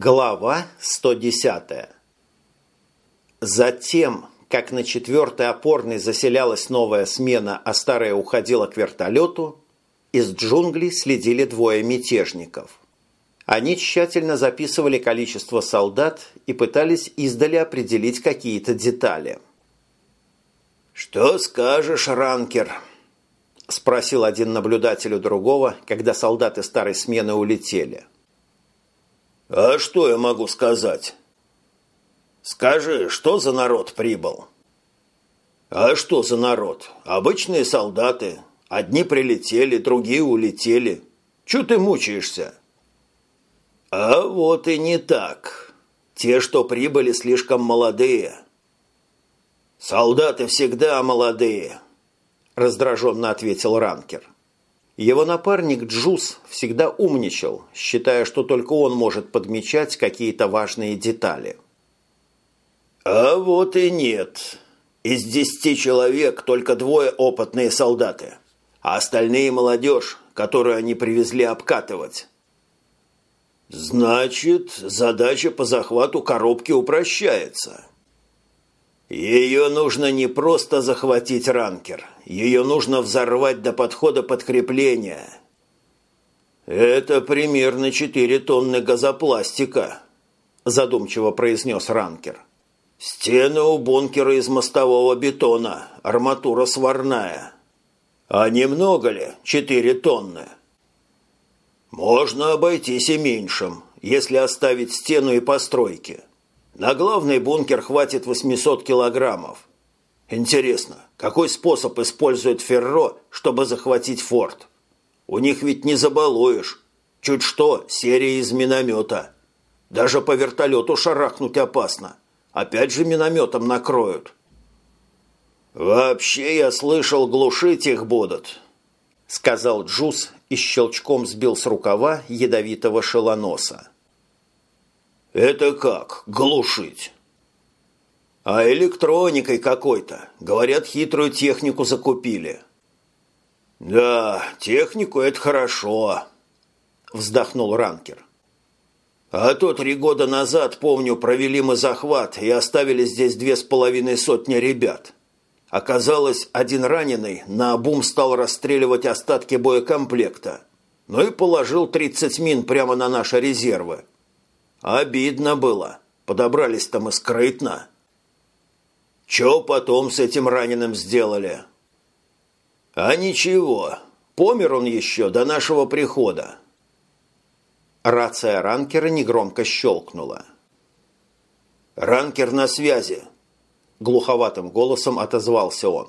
Глава 110 Затем, как на четвертой опорной заселялась новая смена, а старая уходила к вертолету, из джунглей следили двое мятежников. Они тщательно записывали количество солдат и пытались издали определить какие-то детали. «Что скажешь, ранкер?» – спросил один наблюдатель у другого, когда солдаты старой смены улетели. «А что я могу сказать?» «Скажи, что за народ прибыл?» «А что за народ? Обычные солдаты. Одни прилетели, другие улетели. Чего ты мучаешься?» «А вот и не так. Те, что прибыли, слишком молодые». «Солдаты всегда молодые», – раздраженно ответил ранкер. Его напарник Джуз всегда умничал, считая, что только он может подмечать какие-то важные детали. «А вот и нет. Из десяти человек только двое опытные солдаты, а остальные молодежь, которую они привезли обкатывать». «Значит, задача по захвату коробки упрощается». Ее нужно не просто захватить ранкер, ее нужно взорвать до подхода подкрепления. Это примерно 4 тонны газопластика, задумчиво произнес ранкер. Стены у бункера из мостового бетона, арматура сварная. А немного ли 4 тонны? Можно обойтись и меньшим, если оставить стену и постройки. На главный бункер хватит 800 килограммов. Интересно, какой способ использует Ферро, чтобы захватить форт? У них ведь не забалуешь. Чуть что, серия из миномета. Даже по вертолету шарахнуть опасно. Опять же минометом накроют. «Вообще, я слышал, глушить их будут», — сказал Джуз и щелчком сбил с рукава ядовитого шелоноса. «Это как, глушить?» «А электроникой какой-то. Говорят, хитрую технику закупили». «Да, технику – это хорошо», – вздохнул ранкер. «А то три года назад, помню, провели мы захват и оставили здесь две с половиной сотни ребят. Оказалось, один раненый на обум стал расстреливать остатки боекомплекта, ну и положил 30 мин прямо на наши резервы. Обидно было. Подобрались-то мы скрытно. Че потом с этим раненым сделали? А ничего. Помер он еще до нашего прихода. Рация ранкера негромко щелкнула. «Ранкер на связи!» Глуховатым голосом отозвался он.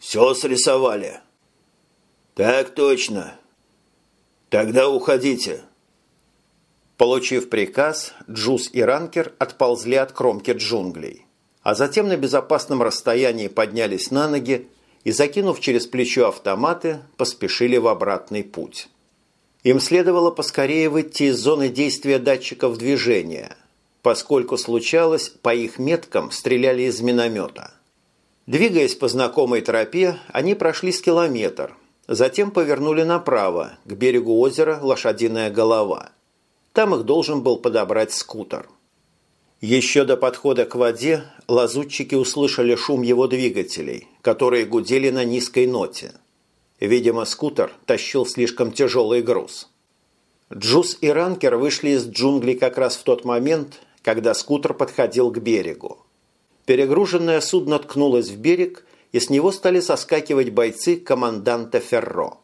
«Все срисовали?» «Так точно. Тогда уходите. Получив приказ, Джуз и Ранкер отползли от кромки джунглей, а затем на безопасном расстоянии поднялись на ноги и, закинув через плечо автоматы, поспешили в обратный путь. Им следовало поскорее выйти из зоны действия датчиков движения, поскольку случалось, по их меткам стреляли из миномета. Двигаясь по знакомой тропе, они прошли с километр, затем повернули направо, к берегу озера Лошадиная голова – там их должен был подобрать скутер. Еще до подхода к воде лазутчики услышали шум его двигателей, которые гудели на низкой ноте. Видимо, скутер тащил слишком тяжелый груз. Джус и Ранкер вышли из джунглей как раз в тот момент, когда скутер подходил к берегу. Перегруженное судно ткнулось в берег, и с него стали соскакивать бойцы команданта Ферро.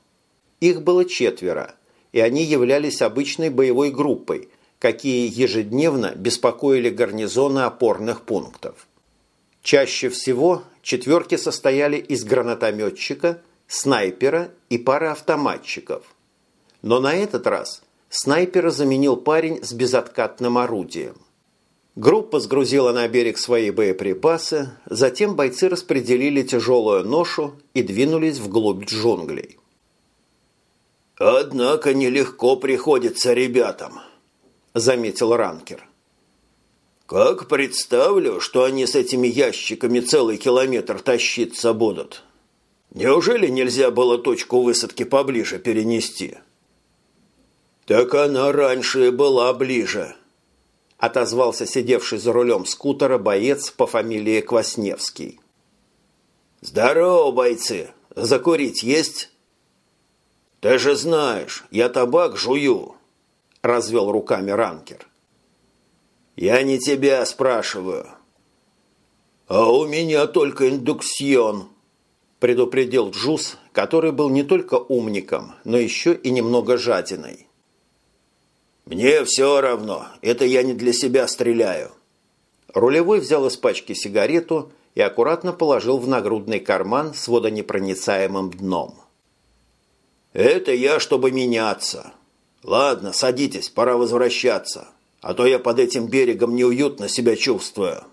Их было четверо, и они являлись обычной боевой группой, какие ежедневно беспокоили гарнизоны опорных пунктов. Чаще всего четверки состояли из гранатометчика, снайпера и пары автоматчиков. Но на этот раз снайпера заменил парень с безоткатным орудием. Группа сгрузила на берег свои боеприпасы, затем бойцы распределили тяжелую ношу и двинулись вглубь джунглей. «Однако нелегко приходится ребятам», – заметил ранкер. «Как представлю, что они с этими ящиками целый километр тащиться будут. Неужели нельзя было точку высадки поближе перенести?» «Так она раньше была ближе», – отозвался сидевший за рулем скутера боец по фамилии Квасневский. «Здорово, бойцы! Закурить есть?» «Ты же знаешь, я табак жую», – развел руками ранкер. «Я не тебя спрашиваю». «А у меня только индуксион», – предупредил Джуз, который был не только умником, но еще и немного жадиной. «Мне все равно, это я не для себя стреляю». Рулевой взял из пачки сигарету и аккуратно положил в нагрудный карман с водонепроницаемым дном. «Это я, чтобы меняться. Ладно, садитесь, пора возвращаться, а то я под этим берегом неуютно себя чувствую».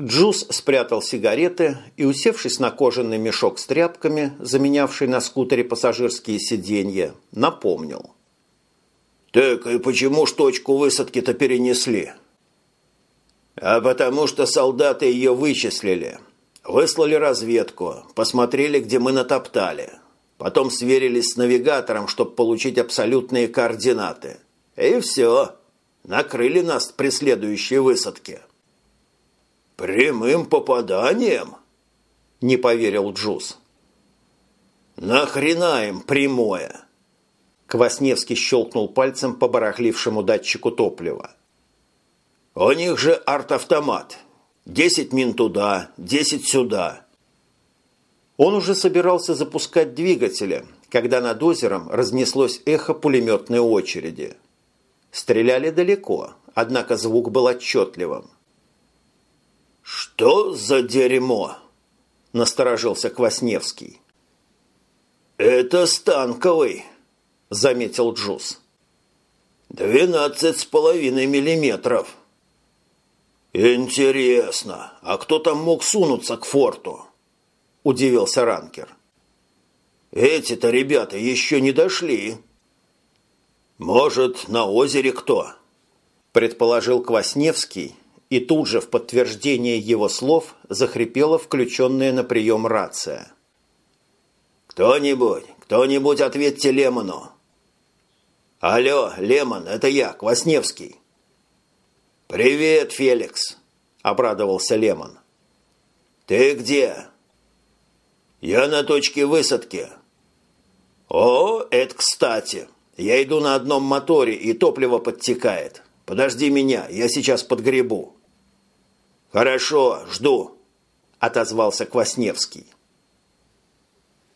Джуз спрятал сигареты и, усевшись на кожаный мешок с тряпками, заменявший на скутере пассажирские сиденья, напомнил. «Так и почему ж точку высадки-то перенесли?» «А потому что солдаты ее вычислили. Выслали разведку, посмотрели, где мы натоптали. Потом сверились с навигатором, чтобы получить абсолютные координаты. И все. Накрыли нас при следующей высадке». «Прямым попаданием?» – не поверил Джуз. «Нахрена им прямое?» Квасневский щелкнул пальцем по барахлившему датчику топлива. «У них же арт-автомат. Десять мин туда, десять сюда». Он уже собирался запускать двигатели, когда над озером разнеслось эхо пулеметной очереди. Стреляли далеко, однако звук был отчетливым. «Что за дерьмо?» – насторожился Квасневский. «Это станковый», – заметил Джуз. «Двенадцать с половиной миллиметров». «Интересно, а кто там мог сунуться к форту?» – удивился ранкер. «Эти-то ребята еще не дошли». «Может, на озере кто?» – предположил Квасневский и тут же в подтверждение его слов захрипела включенная на прием рация. «Кто-нибудь, кто-нибудь ответьте Лемону!» «Алло, Лемон, это я, Квасневский!» «Привет, Феликс!» – обрадовался Лемон. «Ты где?» «Я на точке высадки». «О, это кстати! Я иду на одном моторе, и топливо подтекает. Подожди меня, я сейчас подгребу». «Хорошо, жду», – отозвался Квасневский.